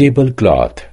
tablecloth.